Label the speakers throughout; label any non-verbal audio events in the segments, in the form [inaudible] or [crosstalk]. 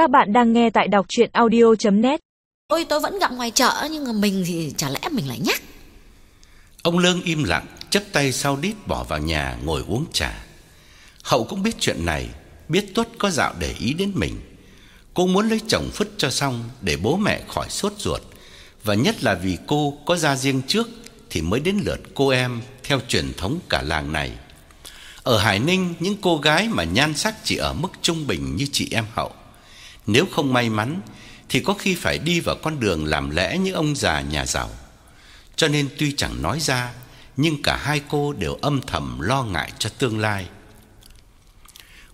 Speaker 1: Các bạn đang nghe tại đọc chuyện audio.net
Speaker 2: Ôi tôi vẫn gặp ngoài chợ nhưng mà mình thì chả lẽ mình lại nhắc.
Speaker 3: Ông Lương im lặng, chấp tay sau đít bỏ vào nhà ngồi uống trà. Hậu cũng biết chuyện này, biết Tuất có dạo để ý đến mình. Cô muốn lấy chồng phứt cho xong để bố mẹ khỏi sốt ruột và nhất là vì cô có gia riêng trước thì mới đến lượt cô em theo truyền thống cả làng này. Ở Hải Ninh, những cô gái mà nhan sắc chỉ ở mức trung bình như chị em Hậu, nếu không may mắn thì có khi phải đi vào con đường làm lẽ như ông già nhà giàu. Cho nên tuy chẳng nói ra, nhưng cả hai cô đều âm thầm lo ngại cho tương lai.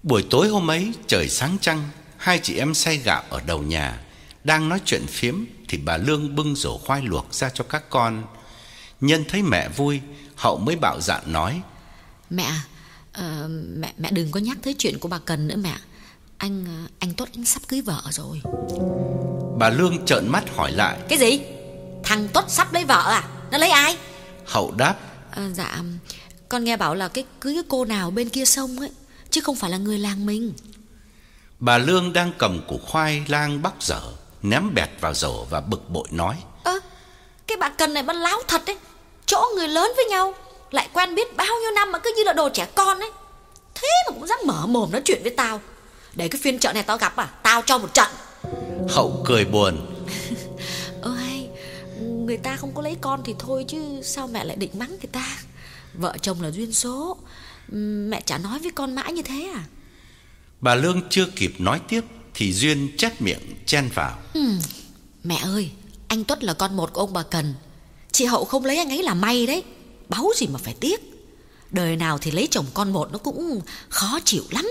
Speaker 3: Buổi tối hôm ấy, trời sáng trăng, hai chị em xay gạo ở đầu nhà, đang nói chuyện phiếm thì bà Lương bưng rổ khoai luộc ra cho các con. Nhân thấy mẹ vui, Hậu mới bạo dạn nói:
Speaker 2: Mẹ, uh, mẹ mẹ đừng có nhắc tới chuyện của bà Cần nữa mẹ. Anh ờ, anh Tuất anh sắp cưới vợ rồi.
Speaker 3: Bà Lương trợn mắt hỏi lại.
Speaker 2: Cái gì? Thằng Tuất sắp lấy vợ à? Nó lấy ai?
Speaker 3: Hậu đáp:
Speaker 2: À, dạ con nghe bảo là cái cưới cái cô nào bên kia sông ấy chứ không phải là người làng mình.
Speaker 3: Bà Lương đang cầm củ khoai lang bóc dở, ném bẹt vào rổ và bực bội nói:
Speaker 2: Ơ, cái bà Cần này bắt láo thật đấy. Chỗ người lớn với nhau lại quen biết bao nhiêu năm mà cứ như là đồ trẻ con ấy. Thế mà cũng dám mở mồm nói chuyện với tao. Để cái phiên chợ này tao gặp à, tao cho một trận.
Speaker 3: Hậu cười buồn. [laughs]
Speaker 2: Hay, người ta không có lấy con thì thôi chứ sao mẹ lại định mắng người ta? Vợ chồng là duyên số. Mẹ chả nói với con mãi như thế à?
Speaker 3: Bà Lương chưa kịp nói tiếp thì Duyên chép miệng chen vào.
Speaker 2: Mẹ ơi, anh Tuất là con một của ông bà Cần. Chị Hậu không lấy anh ấy là may đấy. Báu gì mà phải tiếc. Đời nào thì lấy chồng con một nó cũng khó chịu lắm.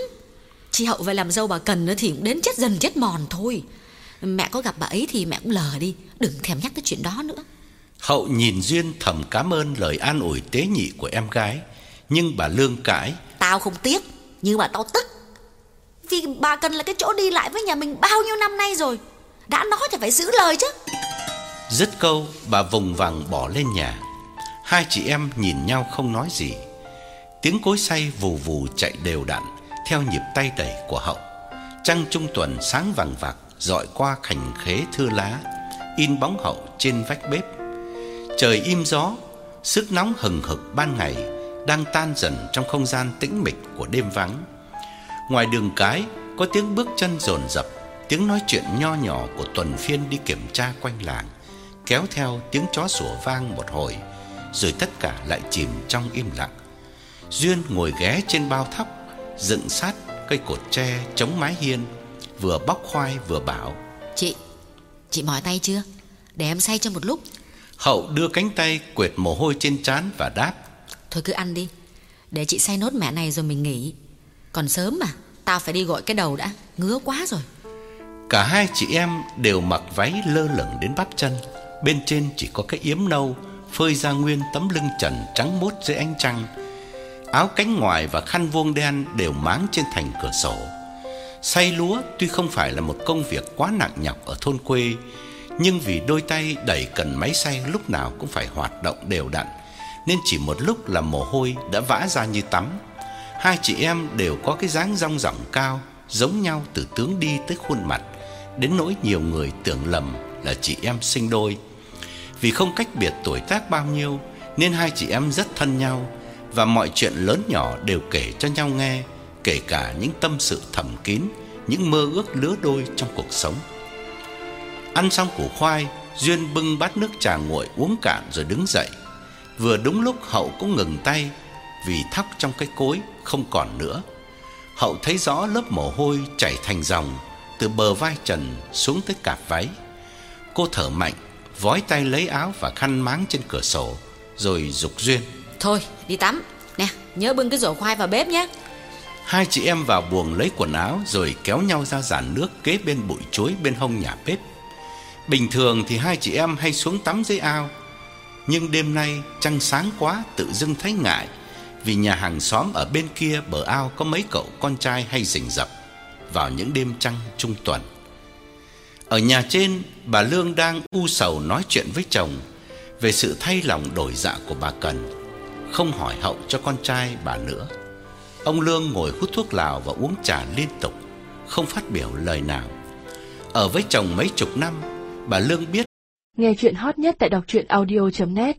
Speaker 2: Chị Hậu về làm dâu bà Cần nữa thì cũng đến chết dần chết mòn thôi. Mẹ có gặp bà ấy thì mẹ cũng lờ đi. Đừng thèm nhắc tới chuyện đó nữa.
Speaker 3: Hậu nhìn Duyên thầm cảm ơn lời an ủi tế nhị của em gái, nhưng bà Lương cãi.
Speaker 2: Tao không tiếc, nhưng mà tao tức. Vì bà Cần là cái chỗ đi lại với nhà mình bao nhiêu năm nay rồi. Đã nói thì phải giữ lời chứ.
Speaker 3: Dứt câu, bà vùng vằng bỏ lên nhà. Hai chị em nhìn nhau không nói gì. Tiếng cối xay vù vù chạy đều đặn theo nhịp tay đẩy của Hậu. Trăng trung tuần sáng vàng vạc dọi qua khành khế thưa lá, in bóng Hậu trên vách bếp. Trời im gió, sức nóng hừng hực ban ngày đang tan dần trong không gian tĩnh mịch của đêm vắng. Ngoài đường cái có tiếng bước chân rồn rập, tiếng nói chuyện nho nhỏ của tuần phiên đi kiểm tra quanh làng, kéo theo tiếng chó sủa vang một hồi, rồi tất cả lại chìm trong im lặng. Duyên ngồi ghé trên bao thóc, dựng sát cây cột tre chống mái hiên, vừa bóc khoai vừa bảo.
Speaker 2: Chị, chị mỏi tay chưa? Để em xay cho một lúc.
Speaker 3: Hậu đưa cánh tay quệt mồ hôi trên trán và đáp.
Speaker 2: Thôi cứ ăn đi Để chị xay nốt mẹ này rồi mình nghỉ Còn sớm mà Tao phải đi gọi cái đầu đã Ngứa quá rồi
Speaker 3: Cả hai chị em đều mặc váy lơ lửng đến bắp chân, bên trên chỉ có cái yếm nâu phơi ra nguyên tấm lưng trần trắng muốt dưới ánh trăng. Áo cánh ngoài và khăn vuông đen đều máng trên thành cửa sổ. Xay lúa tuy không phải là một công việc quá nặng nhọc ở thôn quê, nhưng vì đôi tay đẩy cần máy xay lúc nào cũng phải hoạt động đều đặn, nên chỉ một lúc là mồ hôi đã vã ra như tắm. Hai chị em đều có cái dáng rong ròng cao, giống nhau từ tướng đi tới khuôn mặt, đến nỗi nhiều người tưởng lầm là chị em sinh đôi. Vì không cách biệt tuổi tác bao nhiêu nên hai chị em rất thân nhau và mọi chuyện lớn nhỏ đều kể cho nhau nghe, kể cả những tâm sự thầm kín, những mơ ước lứa đôi trong cuộc sống. Ăn xong củ khoai, Duyên bưng bát nước trà nguội uống cạn rồi đứng dậy. Vừa đúng lúc Hậu cũng ngừng tay vì thóc trong cái cối không còn nữa. Hậu thấy rõ lớp mồ hôi chảy thành dòng từ bờ vai Trần xuống tới cạp váy. Cô thở mạnh, vói tay lấy áo và khăn máng trên cửa sổ, rồi dục Duyên.
Speaker 2: Thôi đi tắm Nè nhớ bưng cái rổ khoai vào bếp nhé
Speaker 3: Hai chị em vào buồng lấy quần áo rồi kéo nhau ra giàn nước kế bên bụi chuối bên hông nhà bếp. Bình thường thì hai chị em hay xuống tắm dưới ao, nhưng đêm nay trăng sáng quá tự dưng thấy ngại vì nhà hàng xóm ở bên kia bờ ao có mấy cậu con trai hay rình rập vào những đêm trăng trung tuần. Ở nhà trên, bà Lương đang u sầu nói chuyện với chồng về sự thay lòng đổi dạ của bà Cần, không hỏi hậu cho con trai bà nữa. Ông Lương ngồi hút thuốc lào và uống trà liên tục, không phát biểu lời nào. Ở với chồng mấy chục năm, bà Lương biết
Speaker 1: Nghe chuyện hot nhất tại đọc truyện audio.net